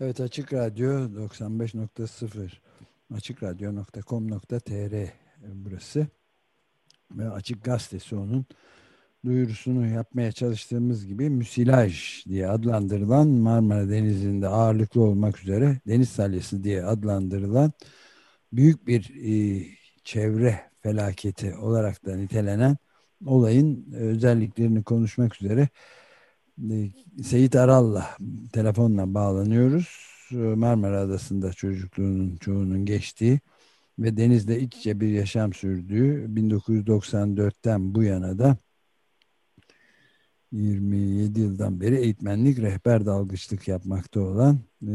Evet Açık Radyo 95.0 açıkradyo.com.tr burası. Ve Açık Gazetesi onun duyurusunu yapmaya çalıştığımız gibi müsilaj diye adlandırılan Marmara Denizi'nde ağırlıklı olmak üzere deniz salyası diye adlandırılan büyük bir e, çevre felaketi olarak da nitelenen olayın özelliklerini konuşmak üzere e, Seyit Aral'la telefonla bağlanıyoruz. Marmara Adası'nda çocukluğunun çoğunun geçtiği ve denizde iç içe bir yaşam sürdüğü 1994'ten bu yana da 27 yıldan beri eğitmenlik, rehber dalgıçlık yapmakta olan e,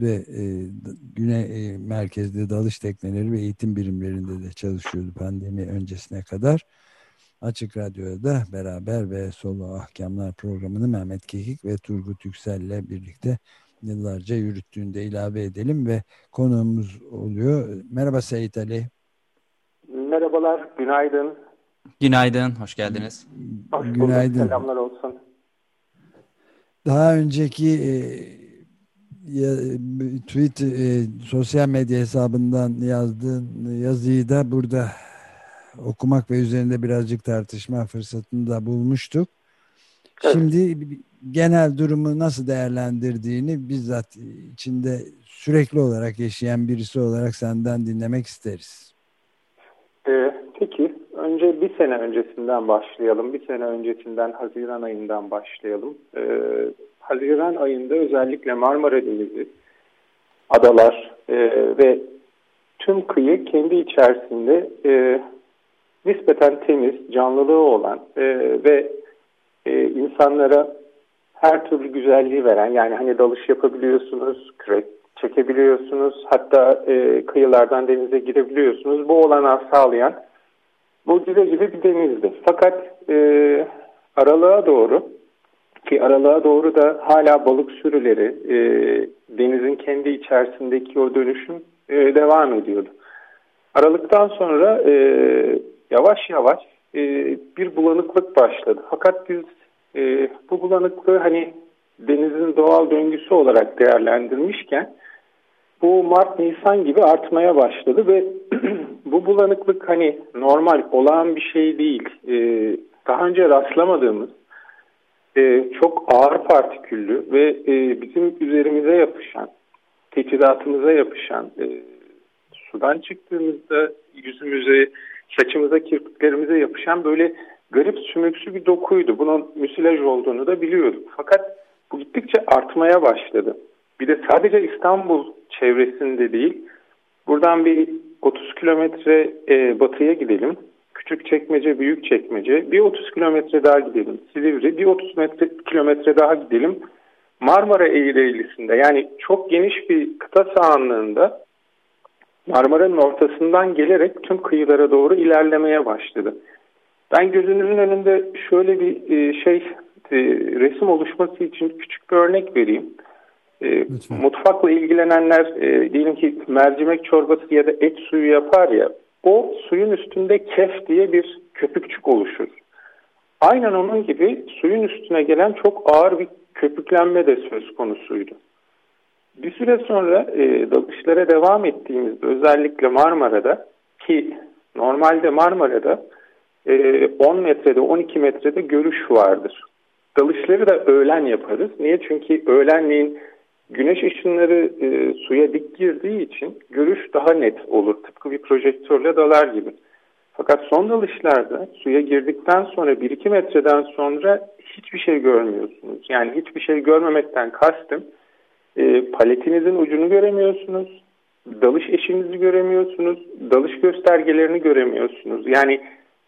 ve e, Güney e, merkezde dalış tekneleri ve eğitim birimlerinde de çalışıyordu pandemi öncesine kadar. Açık Radyo'da beraber ve Solo Ahkamlar programını Mehmet Kekik ve Turgut Yüksel ile birlikte yıllarca yürüttüğünde ilave edelim ve konuğumuz oluyor. Merhaba Seyit Ali. Merhabalar, günaydın. Günaydın, hoş geldiniz. Hoş Günaydın. Selamlar olsun. Daha önceki e, ya, tweet e, sosyal medya hesabından yazdığın yazıyı da burada okumak ve üzerinde birazcık tartışma fırsatını da bulmuştuk. Evet. Şimdi genel durumu nasıl değerlendirdiğini bizzat içinde sürekli olarak yaşayan birisi olarak senden dinlemek isteriz. Ee, peki önce bir sene öncesinden başlayalım. Bir sene öncesinden Haziran ayından başlayalım. Ee, Haziran ayında özellikle Marmara Denizi, adalar e, ve tüm kıyı kendi içerisinde e, nispeten temiz, canlılığı olan e, ve e, insanlara her türlü güzelliği veren yani hani dalış yapabiliyorsunuz, kürek çekebiliyorsunuz hatta e, kıyılardan denize girebiliyorsunuz. Bu olanağı sağlayan mucize gibi bir denizdi. Fakat e, aralığa doğru ki aralığa doğru da hala balık sürüleri e, denizin kendi içerisindeki o dönüşüm e, devam ediyordu. Aralıktan sonra e, yavaş yavaş e, bir bulanıklık başladı. Fakat biz e, bu bulanıklığı hani denizin doğal döngüsü olarak değerlendirmişken bu Mart-Nisan gibi artmaya başladı ve bu bulanıklık hani normal, olağan bir şey değil. E, daha önce rastlamadığımız e, çok ağır partiküllü ve e, bizim üzerimize yapışan, teçhizatımıza yapışan, e, sudan çıktığımızda yüzümüze, saçımıza, kirpiklerimize yapışan böyle garip sümüksü bir dokuydu. Bunun müsilaj olduğunu da biliyorduk. Fakat bu gittikçe artmaya başladı. Bir de sadece İstanbul çevresinde değil, buradan bir 30 kilometre e, batıya gidelim. Küçük çekmece, büyük çekmece. Bir 30 kilometre daha gidelim. Silivri. Bir 30 metre, kilometre daha gidelim. Marmara Eğri yani çok geniş bir kıta sahanlığında Marmara'nın ortasından gelerek tüm kıyılara doğru ilerlemeye başladı. Ben gözünüzün önünde şöyle bir e, şey e, resim oluşması için küçük bir örnek vereyim. E, mutfakla ilgilenenler diyelim ki mercimek çorbası ya da et suyu yapar ya o suyun üstünde kef diye bir köpükçük oluşur. Aynen onun gibi suyun üstüne gelen çok ağır bir köpüklenme de söz konusuydu. Bir süre sonra e, dalışlara devam ettiğimizde özellikle Marmara'da ki normalde Marmara'da e, 10 metrede 12 metrede görüş vardır. Dalışları da öğlen yaparız. Niye? Çünkü öğlenleyin güneş ışınları e, suya dik girdiği için görüş daha net olur. Tıpkı bir projektörle dalar gibi. Fakat son dalışlarda suya girdikten sonra 1-2 metreden sonra hiçbir şey görmüyorsunuz. Yani hiçbir şey görmemekten kastım e, paletinizin ucunu göremiyorsunuz. Dalış eşinizi göremiyorsunuz. Dalış göstergelerini göremiyorsunuz. Yani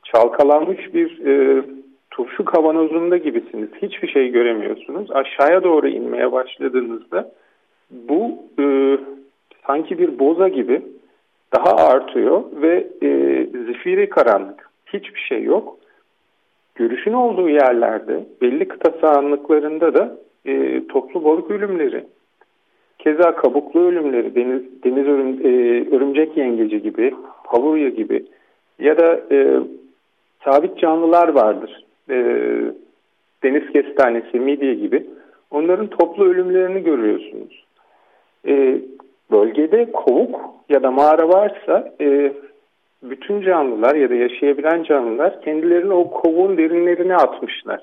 çalkalanmış bir e, turşu kavanozunda gibisiniz. Hiçbir şey göremiyorsunuz. Aşağıya doğru inmeye başladığınızda bu e, sanki bir boza gibi daha artıyor ve e, zifiri karanlık. Hiçbir şey yok. Görüşün olduğu yerlerde belli kıta sahanlıklarında da e, toplu balık ölümleri, keza kabuklu ölümleri, deniz, deniz örüm, e, örümcek yengeci gibi, pavurya gibi ya da e, sabit canlılar vardır. E, deniz kestanesi, midye gibi. Onların toplu ölümlerini görüyorsunuz. E, bölgede kovuk ya da mağara varsa e, bütün canlılar ya da yaşayabilen canlılar kendilerini o kovuğun derinlerine atmışlar.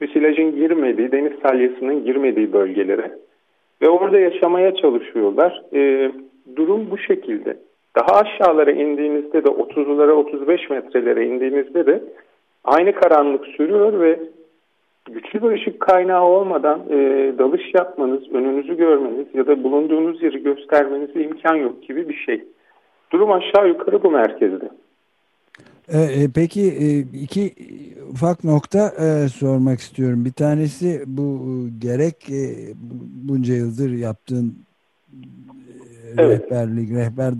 Müsilajın girmediği, deniz salyasının girmediği bölgelere ve orada yaşamaya çalışıyorlar. E, durum bu şekilde. Daha aşağılara indiğinizde de 30'lara 35 metrelere indiğinizde de aynı karanlık sürüyor ve güçlü bir ışık kaynağı olmadan e, dalış yapmanız, önünüzü görmeniz ya da bulunduğunuz yeri göstermenize imkan yok gibi bir şey. Durum aşağı yukarı bu merkezde. E, e, peki e, iki ufak nokta e, sormak istiyorum. Bir tanesi bu gerek e, bunca yıldır yaptığın e, evet. rehberlik, rehber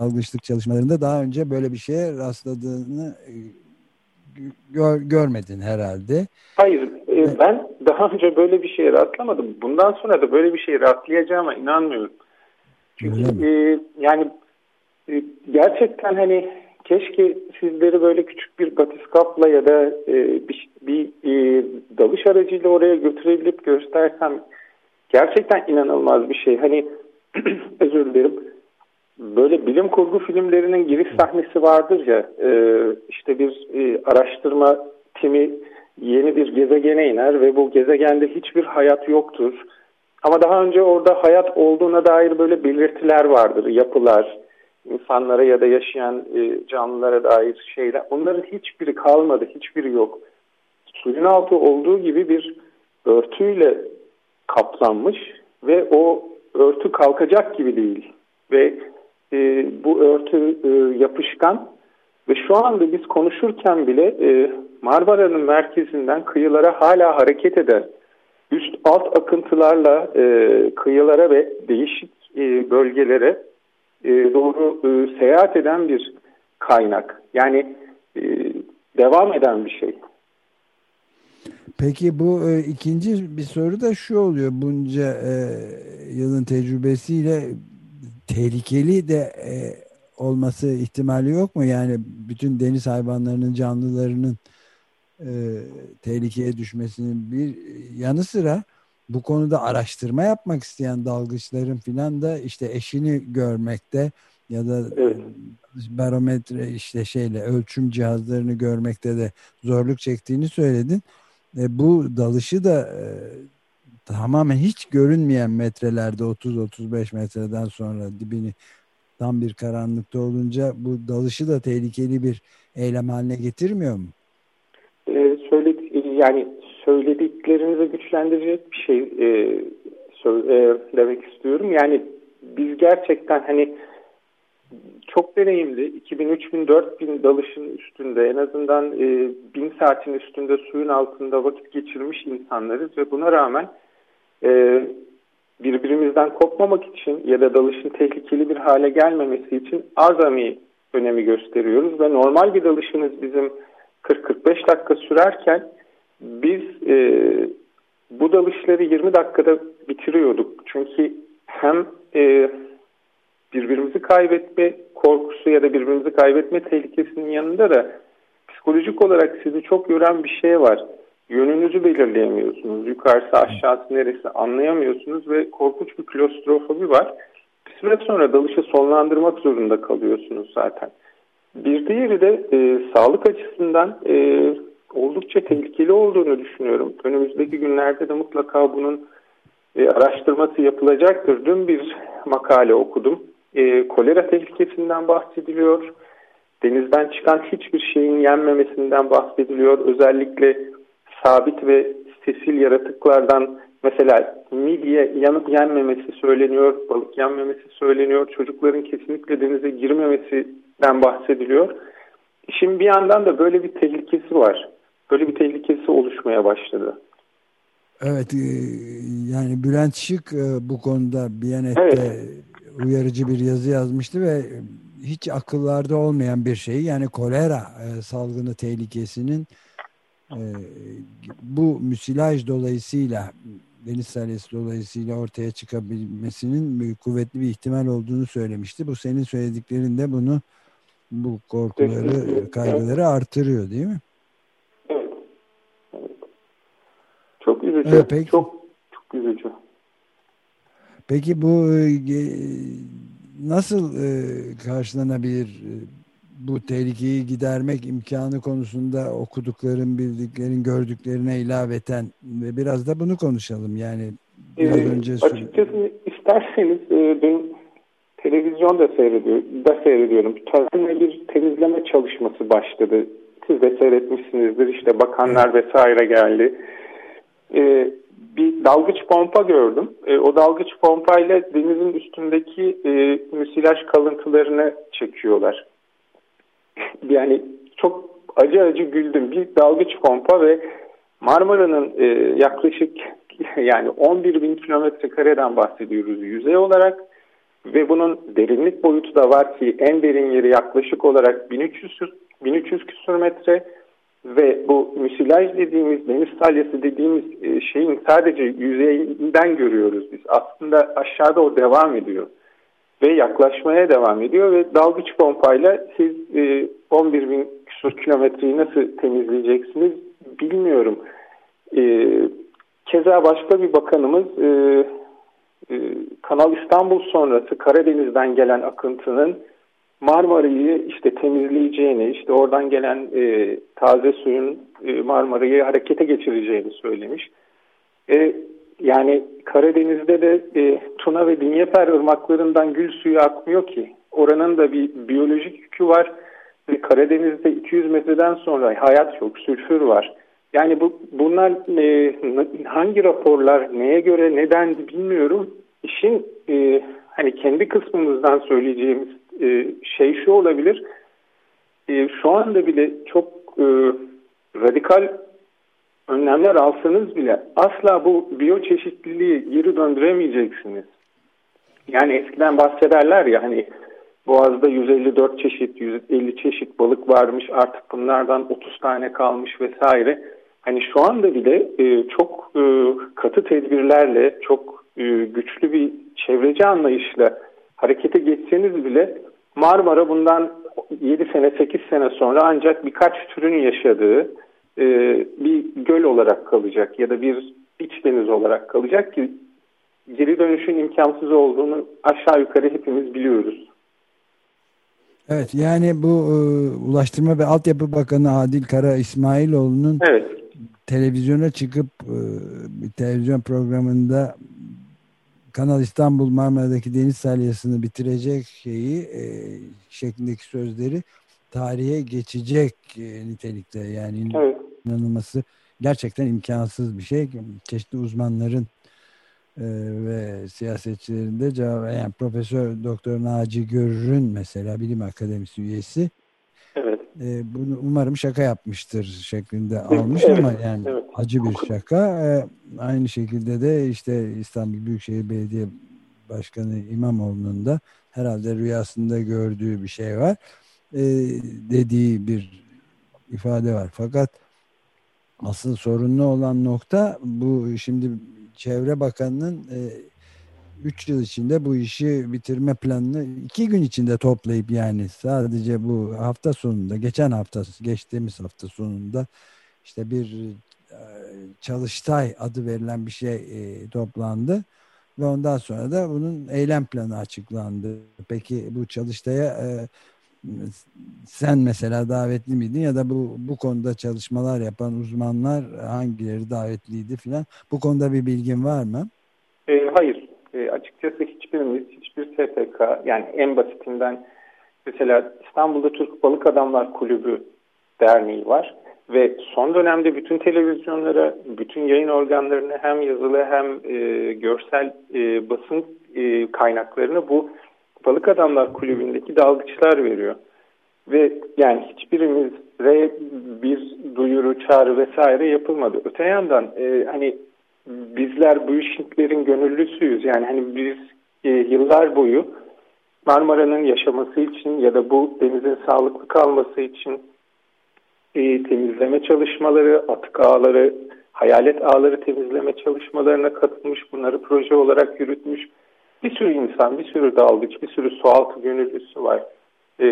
dalgıçlık çalışmalarında daha önce böyle bir şeye rastladığını e, gör, görmedin herhalde. Hayır, e, ben daha önce böyle bir şeye rastlamadım. Bundan sonra da böyle bir şeye rastlayacağıma inanmıyorum. Çünkü e, yani e, gerçekten hani keşke sizleri böyle küçük bir batiskapla ya da e, bir, bir e, dalış aracıyla oraya götürebilip göstersem gerçekten inanılmaz bir şey. Hani özür dilerim. Böyle bilim kurgu filmlerinin giriş sahnesi vardır ya e, işte bir e, araştırma timi yeni bir gezegene iner ve bu gezegende hiçbir hayat yoktur. Ama daha önce orada hayat olduğuna dair böyle belirtiler vardır, yapılar, insanlara ya da yaşayan e, canlılara dair şeyler. Onların hiçbiri kalmadı, hiçbiri yok. Suyun altı olduğu gibi bir örtüyle kaplanmış ve o örtü kalkacak gibi değil. Ve e, bu örtü e, yapışkan ve şu anda biz konuşurken bile e, Marmara'nın merkezinden kıyılara hala hareket eder. Üst alt akıntılarla e, kıyılara ve değişik e, bölgelere e, doğru e, seyahat eden bir kaynak. Yani e, devam eden bir şey. Peki bu e, ikinci bir soru da şu oluyor. Bunca e, yılın tecrübesiyle tehlikeli de e, olması ihtimali yok mu? Yani bütün deniz hayvanlarının, canlılarının e, tehlikeye düşmesinin bir yanı sıra bu konuda araştırma yapmak isteyen dalgıçların filan da işte eşini görmekte ya da evet. barometre işte şeyle ölçüm cihazlarını görmekte de zorluk çektiğini söyledin. E, bu dalışı da e, tamamen hiç görünmeyen metrelerde 30-35 metreden sonra dibini tam bir karanlıkta olunca bu dalışı da tehlikeli bir eylem haline getirmiyor mu? Ee, söyledi, yani söylediklerinizi güçlendirecek bir şey e, e, demek istiyorum. Yani biz gerçekten hani çok deneyimli 2000, 3000, 4000 dalışın üstünde en azından e, 1000 saatin üstünde suyun altında vakit geçirmiş insanlarız ve buna rağmen e, birbirimizden kopmamak için ya da dalışın tehlikeli bir hale gelmemesi için azami önemi gösteriyoruz ve normal bir dalışımız bizim 40-45 dakika sürerken biz e, bu dalışları 20 dakikada bitiriyorduk. Çünkü hem e, birbirimizi kaybetme korkusu ya da birbirimizi kaybetme tehlikesinin yanında da psikolojik olarak sizi çok yoran bir şey var. Yönünüzü belirleyemiyorsunuz. Yukarısı aşağısı neresi anlayamıyorsunuz ve korkunç bir klostrofobi var. Bir süre sonra dalışı sonlandırmak zorunda kalıyorsunuz zaten. Bir diğeri de e, sağlık açısından e, oldukça tehlikeli olduğunu düşünüyorum. Önümüzdeki günlerde de mutlaka bunun e, araştırması yapılacaktır. Dün bir makale okudum. E, kolera tehlikesinden bahsediliyor. Denizden çıkan hiçbir şeyin yenmemesinden bahsediliyor. Özellikle sabit ve sesil yaratıklardan mesela midye yanıp yenmemesi söyleniyor, balık yenmemesi söyleniyor, çocukların kesinlikle denize girmemesinden bahsediliyor. Şimdi bir yandan da böyle bir tehlikesi var böyle bir tehlikesi oluşmaya başladı. Evet e, yani Bülent Şık e, bu konuda Biyanet'te evet. uyarıcı bir yazı yazmıştı ve hiç akıllarda olmayan bir şey yani kolera e, salgını tehlikesinin bu müsilaj dolayısıyla deniz salyası dolayısıyla ortaya çıkabilmesinin kuvvetli bir ihtimal olduğunu söylemişti. Bu senin söylediklerinde bunu bu korkuları, kaygıları artırıyor değil mi? Çok üzücü. Evet, peki. Çok çok üzücü. Peki bu e, nasıl e, karşılanabilir e, bu tehlikeyi gidermek imkanı konusunda okudukların, bildiklerin, gördüklerine ilaveten ve biraz da bunu konuşalım. Yani biraz ee, önce açıkçası isterseniz e, ben televizyonda seyrediyor, da seyrediyorum. Tarımla bir temizleme çalışması başladı. Siz de seyretmişsinizdir. İşte bakanlar vesaire geldi. Ee, bir dalgıç pompa gördüm. E, o dalgıç pompayla denizin üstündeki e, müsilaj kalıntılarını çekiyorlar. yani çok acı acı güldüm. Bir dalgıç pompa ve Marmara'nın e, yaklaşık yani 11 bin kilometre kareden bahsediyoruz yüzey olarak ve bunun derinlik boyutu da var ki en derin yeri yaklaşık olarak 1300 1300 küsur metre ve bu müsilaj dediğimiz, deniz salyası dediğimiz e, şeyin sadece yüzeyinden görüyoruz biz. Aslında aşağıda o devam ediyor ve yaklaşmaya devam ediyor ve dalgıç pompayla siz 11 e, bin küsur kilometreyi nasıl temizleyeceksiniz bilmiyorum. E, keza başka bir bakanımız Kanal İstanbul sonrası Karadeniz'den gelen akıntının Marmara'yı işte temizleyeceğini, işte oradan gelen e, taze suyun e, Marmara'yı harekete geçireceğini söylemiş. E, yani Karadeniz'de de e, Tuna ve Dinyeper ırmaklarından gül suyu akmıyor ki. Oranın da bir biyolojik yükü var ve Karadeniz'de 200 metreden sonra hayat yok, sülfür var. Yani bu bunlar e, hangi raporlar neye göre neden bilmiyorum. İşin e, hani kendi kısmımızdan söyleyeceğimiz e, şey şu olabilir. E, şu anda bile çok e, radikal önlemler alsanız bile asla bu biyoçeşitliliği geri döndüremeyeceksiniz. Yani eskiden bahsederler ya hani Boğaz'da 154 çeşit, 150 çeşit balık varmış artık bunlardan 30 tane kalmış vesaire. Hani şu anda bile e, çok e, katı tedbirlerle, çok e, güçlü bir çevreci anlayışla harekete geçseniz bile Marmara bundan 7 sene 8 sene sonra ancak birkaç türün yaşadığı e, bir göl olarak kalacak ya da bir iç deniz olarak kalacak ki geri dönüşün imkansız olduğunu aşağı yukarı hepimiz biliyoruz. Evet yani bu e, Ulaştırma ve Altyapı Bakanı Adil Kara İsmailoğlu'nun evet. televizyona çıkıp e, bir televizyon programında Kanal İstanbul Marmara'daki deniz salyasını bitirecek şeyi e, şeklindeki sözleri tarihe geçecek e, nitelikte yani evet. inanılması gerçekten imkansız bir şey. Çeşitli uzmanların e, ve siyasetçilerin de cevap yani Profesör Doktor Naci Görür'ün mesela bilim akademisi üyesi. E, bunu umarım şaka yapmıştır şeklinde almış evet, ama yani evet. acı bir şaka. E, aynı şekilde de işte İstanbul Büyükşehir Belediye Başkanı İmamoğlu'nun da herhalde rüyasında gördüğü bir şey var. E, dediği bir ifade var. Fakat asıl sorunlu olan nokta bu şimdi Çevre Bakanı'nın e, 3 yıl içinde bu işi bitirme planını 2 gün içinde toplayıp yani sadece bu hafta sonunda geçen hafta geçtiğimiz hafta sonunda işte bir e, çalıştay adı verilen bir şey e, toplandı ve ondan sonra da bunun eylem planı açıklandı. Peki bu çalıştaya e, sen mesela davetli miydin ya da bu bu konuda çalışmalar yapan uzmanlar hangileri davetliydi filan bu konuda bir bilgin var mı? E, hayır e, açıkçası hiçbirimiz, hiçbir SPK yani en basitinden mesela İstanbul'da Türk Balık Adamlar Kulübü derneği var ve son dönemde bütün televizyonlara, bütün yayın organlarını hem yazılı hem e, görsel e, basın e, kaynaklarını bu Balık Adamlar Kulübü'ndeki dalgıçlar veriyor. Ve yani hiçbirimize bir duyuru, çağrı vesaire yapılmadı. Öte yandan e, hani bizler bu işlerin gönüllüsüyüz. Yani hani biz e, yıllar boyu Marmara'nın yaşaması için ya da bu denizin sağlıklı kalması için e, temizleme çalışmaları, atık ağları, hayalet ağları temizleme çalışmalarına katılmış, bunları proje olarak yürütmüş bir sürü insan, bir sürü dalgıç, bir sürü sualtı gönüllüsü var. E,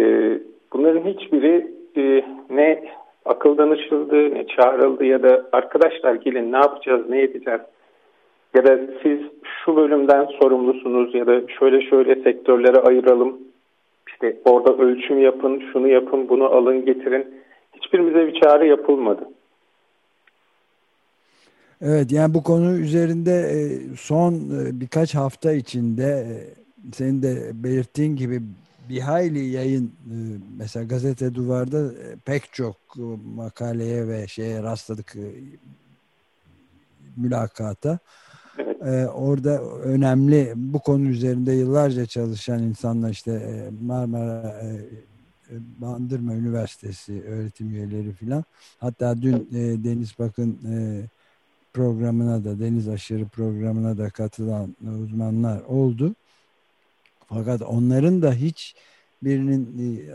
bunların hiçbiri e, danışıldı, ne çağrıldı ya da arkadaşlar gelin ne yapacağız, ne edeceğiz ya da siz şu bölümden sorumlusunuz ya da şöyle şöyle sektörlere ayıralım. İşte orada ölçüm yapın, şunu yapın, bunu alın, getirin. Hiçbirimize bir çağrı yapılmadı. Evet yani bu konu üzerinde e, son e, birkaç hafta içinde e, senin de belirttiğin gibi bir hayli yayın mesela gazete duvarda pek çok makaleye ve şeye rastladık mülakata. Evet. orada önemli bu konu üzerinde yıllarca çalışan insanlar işte Marmara Bandırma Üniversitesi öğretim üyeleri filan. Hatta dün Deniz Bakın programına da deniz aşırı programına da katılan uzmanlar oldu. Fakat onların da hiç birinin e,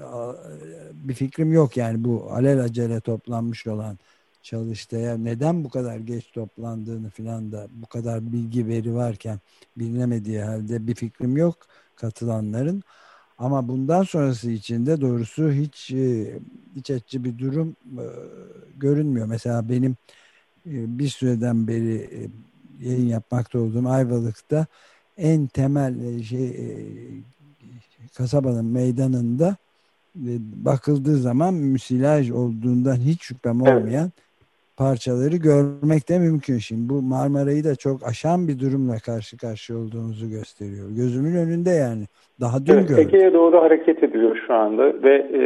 bir fikrim yok yani bu alelacele toplanmış olan çalıştaya neden bu kadar geç toplandığını filan da bu kadar bilgi veri varken bilinemediği halde bir fikrim yok katılanların. Ama bundan sonrası için de doğrusu hiç e, iç açıcı bir durum e, görünmüyor. Mesela benim bir süreden beri yayın yapmakta olduğum Ayvalık'ta en temel şey kasabanın meydanında bakıldığı zaman müsilaj olduğundan hiç şüphem olmayan evet. parçaları görmek de mümkün. Şimdi bu Marmara'yı da çok aşan bir durumla karşı karşıya olduğumuzu gösteriyor. Gözümün önünde yani. Daha dün evet, gördüm. Ege'ye doğru hareket ediyor şu anda ve e,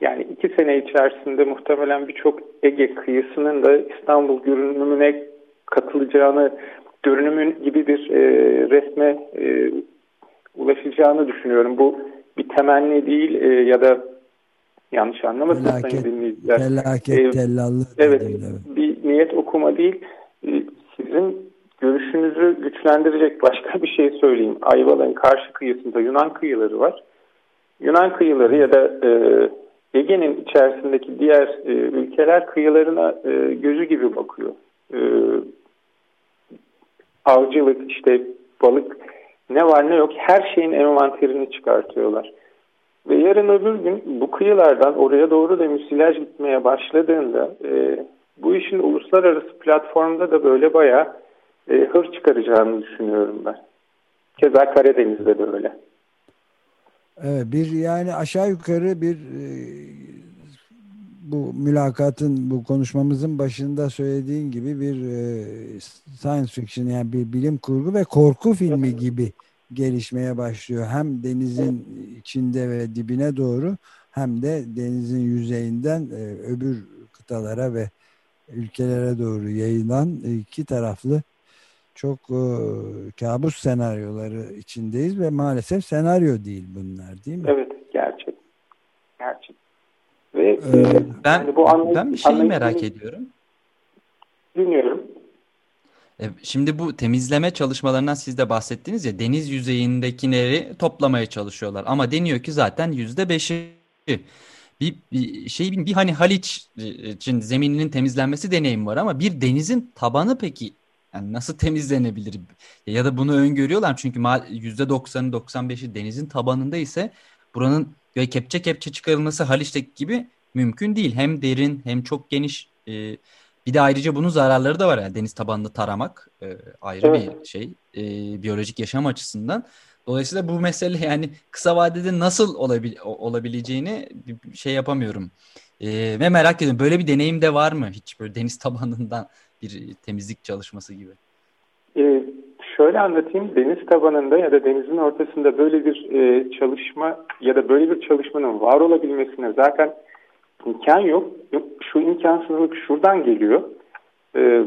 yani iki sene içerisinde muhtemelen birçok Ege kıyısının da İstanbul görünümüne katılacağını, görünümün gibi bir e, resme e, ulaşacağını düşünüyorum. Bu bir temenni değil e, ya da yanlış anlamasın sayın dinleyiciler. Felaket ee. Evet, bir niyet okuma değil. Ee, sizin görüşünüzü güçlendirecek başka bir şey söyleyeyim. Ayvalık'ın karşı kıyısında Yunan kıyıları var. Yunan kıyıları ya da e, Ege'nin içerisindeki diğer e, ülkeler kıyılarına e, gözü gibi bakıyor. E, avcılık, işte balık ne var ne yok her şeyin envanterini çıkartıyorlar. Ve yarın öbür gün bu kıyılardan oraya doğru da müsilaj gitmeye başladığında e, bu işin uluslararası platformda da böyle bayağı e, hır çıkaracağını düşünüyorum ben. Keza Karadeniz'de de öyle. Evet, bir yani aşağı yukarı bir e, bu mülakatın bu konuşmamızın başında söylediğin gibi bir e, science fiction yani bir bilim kurgu ve korku filmi gibi gelişmeye başlıyor. Hem denizin içinde ve dibine doğru hem de denizin yüzeyinden e, öbür kıtalara ve ülkelere doğru yayılan iki taraflı çok e, kabus senaryoları içindeyiz ve maalesef senaryo değil bunlar değil mi? Evet gerçek. Gerçek. Ve ee, e, ben yani bu anlay- ben bir şeyi merak ediyorum. Dinliyorum. E, şimdi bu temizleme çalışmalarından siz de bahsettiniz ya deniz yüzeyindekileri toplamaya çalışıyorlar ama deniyor ki zaten yüzde beşi bir, bir şey bir hani Haliç için zemininin temizlenmesi deneyim var ama bir denizin tabanı peki yani nasıl temizlenebilir? Ya da bunu öngörüyorlar çünkü %90'ı 95'i denizin tabanında ise buranın böyle kepçe kepçe çıkarılması Haliç'teki gibi mümkün değil. Hem derin hem çok geniş. E, bir de ayrıca bunun zararları da var. Yani deniz tabanını taramak e, ayrı evet. bir şey. E, biyolojik yaşam açısından. Dolayısıyla bu mesele yani kısa vadede nasıl olabil olabileceğini şey yapamıyorum. E, ve merak ediyorum böyle bir deneyim de var mı hiç böyle deniz tabanından bir temizlik çalışması gibi? Şöyle anlatayım. Deniz tabanında ya da denizin ortasında böyle bir e, çalışma ya da böyle bir çalışmanın var olabilmesine zaten imkan yok. Şu imkansızlık şuradan geliyor. Ee,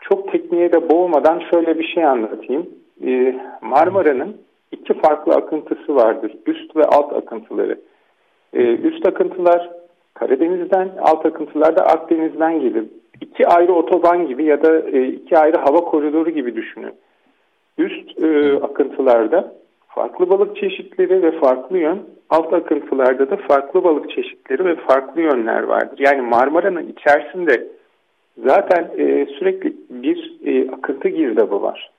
çok tekniğe de boğmadan şöyle bir şey anlatayım. Ee, Marmara'nın iki farklı akıntısı vardır. Üst ve alt akıntıları. Ee, üst akıntılar Karadeniz'den, alt akıntılar da Akdeniz'den gelir iki ayrı otoban gibi ya da e, iki ayrı hava koridoru gibi düşünün. Üst e, akıntılarda farklı balık çeşitleri ve farklı yön, alt akıntılarda da farklı balık çeşitleri ve farklı yönler vardır. Yani Marmara'nın içerisinde zaten e, sürekli bir e, akıntı girdabı var.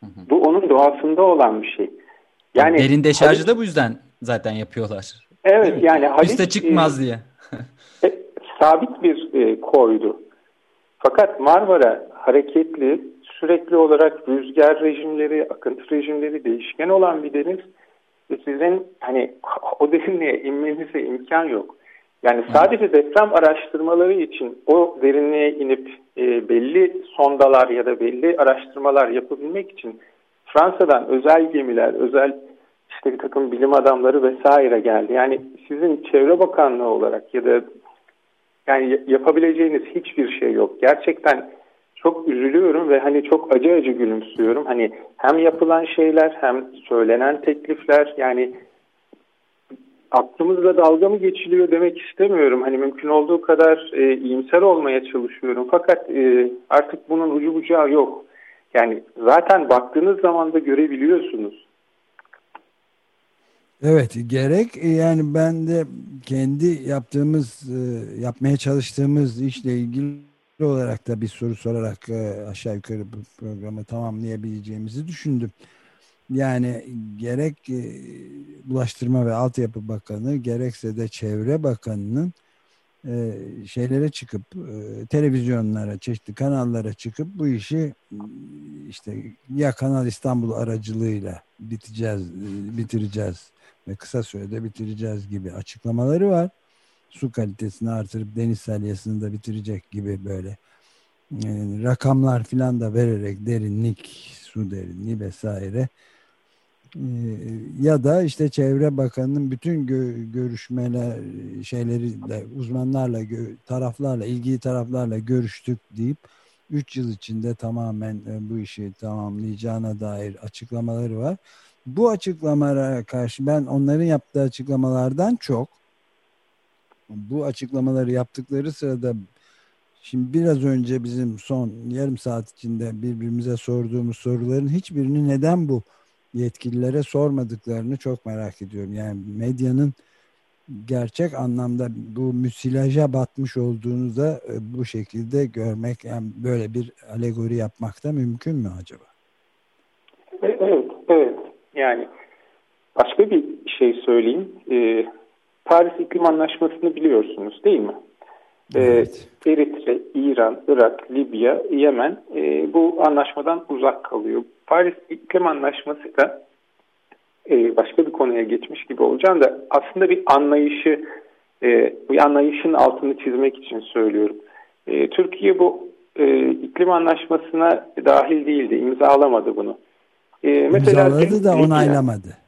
Hı hı. Bu onun doğasında olan bir şey. Yani derin deşarjı Haliç, da bu yüzden zaten yapıyorlar. Evet yani Haliç, üste çıkmaz e, diye. e, sabit bir e, koydu. Fakat Marmara hareketli, sürekli olarak rüzgar rejimleri, akıntı rejimleri değişken olan bir deniz ve sizin hani o derinliğe inmenize imkan yok. Yani sadece deprem araştırmaları için o derinliğe inip e, belli sondalar ya da belli araştırmalar yapabilmek için Fransa'dan özel gemiler, özel işte bir takım bilim adamları vesaire geldi. Yani sizin Çevre Bakanlığı olarak ya da yani yapabileceğiniz hiçbir şey yok. Gerçekten çok üzülüyorum ve hani çok acı acı gülümsüyorum. Hani hem yapılan şeyler hem söylenen teklifler yani aklımızla dalga mı geçiliyor demek istemiyorum. Hani mümkün olduğu kadar e, iyimser olmaya çalışıyorum. Fakat e, artık bunun ucu bucağı yok. Yani zaten baktığınız zaman da görebiliyorsunuz. Evet gerek yani ben de kendi yaptığımız e, yapmaya çalıştığımız işle ilgili olarak da bir soru sorarak e, aşağı yukarı bu programı tamamlayabileceğimizi düşündüm. Yani gerek e, Ulaştırma ve Altyapı Bakanı gerekse de Çevre Bakanı'nın e, şeylere çıkıp televizyonlara, çeşitli kanallara çıkıp bu işi işte ya Kanal İstanbul aracılığıyla biteceğiz, bitireceğiz ve kısa sürede bitireceğiz gibi açıklamaları var. Su kalitesini artırıp deniz seviyesini de bitirecek gibi böyle yani rakamlar filan da vererek derinlik, su derinliği vesaire ya da işte Çevre Bakanı'nın bütün gö görüşmeler şeyleri de uzmanlarla taraflarla ilgili taraflarla görüştük deyip 3 yıl içinde tamamen bu işi tamamlayacağına dair açıklamaları var. Bu açıklamalara karşı ben onların yaptığı açıklamalardan çok bu açıklamaları yaptıkları sırada şimdi biraz önce bizim son yarım saat içinde birbirimize sorduğumuz soruların hiçbirini neden bu yetkililere sormadıklarını çok merak ediyorum. Yani medyanın gerçek anlamda bu müsilaja batmış olduğunu da e, bu şekilde görmek, yani böyle bir alegori yapmak da mümkün mü acaba? Evet, evet. Yani başka bir şey söyleyeyim. Ee, Paris İklim Anlaşması'nı biliyorsunuz değil mi? Ee, evet. Eritre, İran, Irak, Libya, Yemen e, bu anlaşmadan uzak kalıyor. Paris İklim Anlaşması da e, başka bir konuya geçmiş gibi olacağım da aslında bir anlayışı e, bir anlayışın altını çizmek için söylüyorum. E, Türkiye bu e, iklim anlaşmasına dahil değildi, imzalamadı bunu. E, mesela İmzaladı da onaylamadı.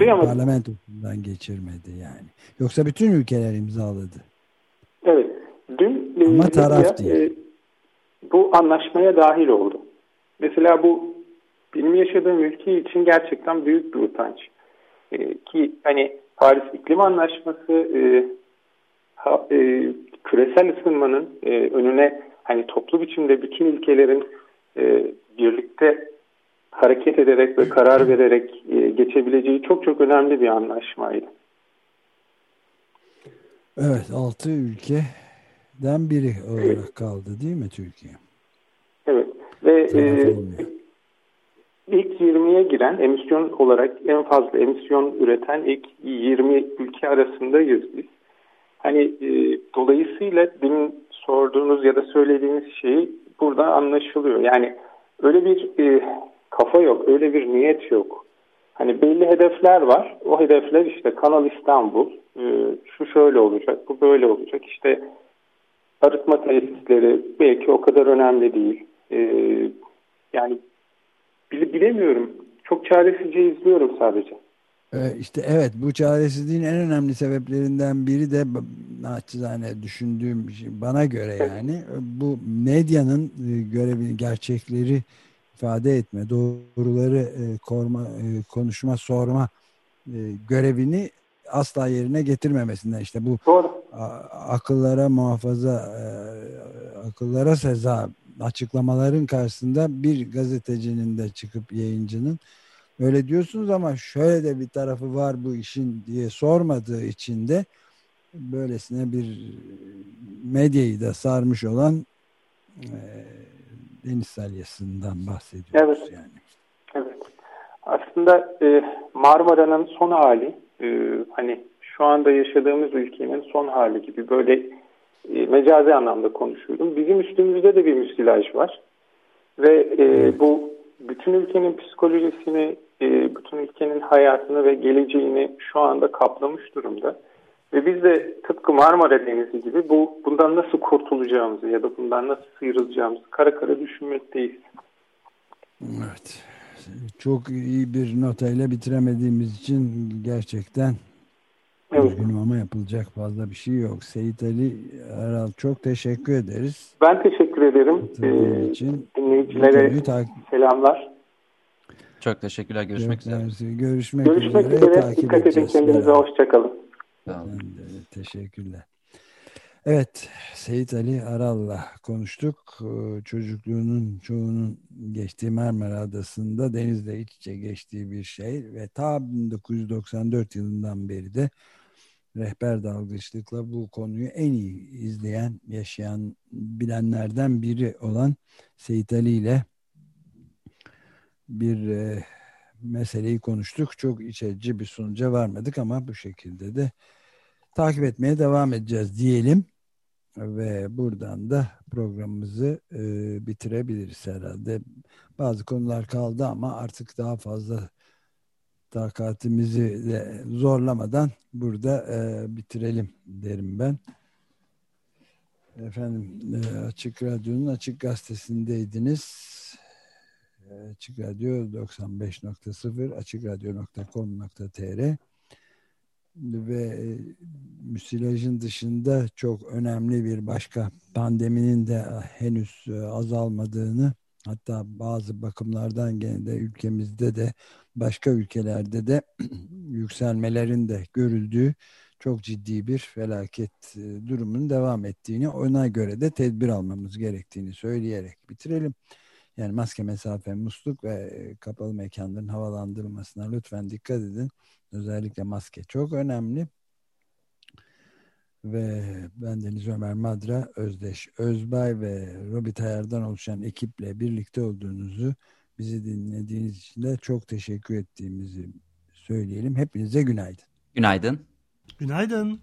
Yani, Parlamentosundan geçirmedi yani. Yoksa bütün ülkeler imzaladı. Evet. Dün Ama taraf değil. E, bu anlaşmaya dahil oldu. Mesela bu benim yaşadığım ülke için gerçekten büyük bir utanç. E, ki hani Paris İklim Anlaşması e, ha, e, küresel ısınmanın e, önüne hani toplu biçimde bütün ülkelerin e, birlikte hareket ederek ve karar vererek e, geçebileceği çok çok önemli bir anlaşmaydı. Evet, altı ülkeden biri olarak kaldı değil mi Türkiye? Evet ve e, ilk 20'ye giren emisyon olarak en fazla emisyon üreten ilk 20 ülke arasındayız biz. Hani e, dolayısıyla demin sorduğunuz ya da söylediğiniz şeyi burada anlaşılıyor. Yani öyle bir e, kafa yok, öyle bir niyet yok. Hani belli hedefler var. O hedefler işte Kanal İstanbul, e, şu şöyle olacak, bu böyle olacak. İşte arıtma tesisleri belki o kadar önemli değil. E, yani bilemiyorum. Çok çaresizce izliyorum sadece. İşte evet bu çaresizliğin en önemli sebeplerinden biri de naçizane düşündüğüm şey, bana göre yani bu medyanın e, görevi gerçekleri ifade etme, doğruları e, koruma, e, konuşma, sorma görevini asla yerine getirmemesinden işte bu Doğru. akıllara muhafaza akıllara seza açıklamaların karşısında bir gazetecinin de çıkıp yayıncının öyle diyorsunuz ama şöyle de bir tarafı var bu işin diye sormadığı için de böylesine bir medyayı da sarmış olan e, deniz salyasından bahsediyoruz evet. yani. Evet. Aslında e, Marmara'nın son hali e, hani şu anda yaşadığımız ülkenin son hali gibi böyle e, mecazi anlamda konuşuyorum. Bizim üstümüzde de bir müsilaj var. Ve e, bu bütün ülkenin psikolojisini, e, bütün ülkenin hayatını ve geleceğini şu anda kaplamış durumda. Ve biz de tıpkı Marmara Denizi gibi bu bundan nasıl kurtulacağımızı ya da bundan nasıl sıyrılacağımızı kara kara düşünmekteyiz. Evet. Çok iyi bir notayla bitiremediğimiz için gerçekten evet. üzgünüm ama yapılacak fazla bir şey yok. Seyit Ali Aral çok teşekkür ederiz. Ben teşekkür ederim. Ee, için. Dinleyicilere selamlar. Çok teşekkürler. Görüşmek üzere. Görüşmek, Görüşmek üzere. üzere. Dikkat edin kendinize. Hoşçakalın. Teşekkürler. Evet, Seyit Ali Aral'la konuştuk. Ee, çocukluğunun çoğunun geçtiği Marmara Adası'nda denizle iç içe geçtiği bir şey ve ta 1994 yılından beri de rehber dalgıçlıkla bu konuyu en iyi izleyen, yaşayan, bilenlerden biri olan Seyit Ali ile bir e, meseleyi konuştuk. Çok iç açıcı bir sonuca varmadık ama bu şekilde de takip etmeye devam edeceğiz diyelim. Ve buradan da programımızı e, bitirebiliriz herhalde. Bazı konular kaldı ama artık daha fazla takatimizi de zorlamadan burada e, bitirelim derim ben. Efendim e, Açık Radyo'nun Açık Gazetesi'ndeydiniz. E, Açık Radyo 95.0 açıkradyo.com.tr ve e, müsilajın dışında çok önemli bir başka pandeminin de henüz e, azalmadığını hatta bazı bakımlardan gene de ülkemizde de başka ülkelerde de yükselmelerin de görüldüğü çok ciddi bir felaket e, durumun devam ettiğini ona göre de tedbir almamız gerektiğini söyleyerek bitirelim. Yani maske, mesafe, musluk ve kapalı mekanların havalandırılmasına lütfen dikkat edin. Özellikle maske çok önemli. Ve ben Deniz Ömer Madra, Özdeş Özbay ve Robi Tayar'dan oluşan ekiple birlikte olduğunuzu bizi dinlediğiniz için de çok teşekkür ettiğimizi söyleyelim. Hepinize günaydın. Günaydın. Günaydın.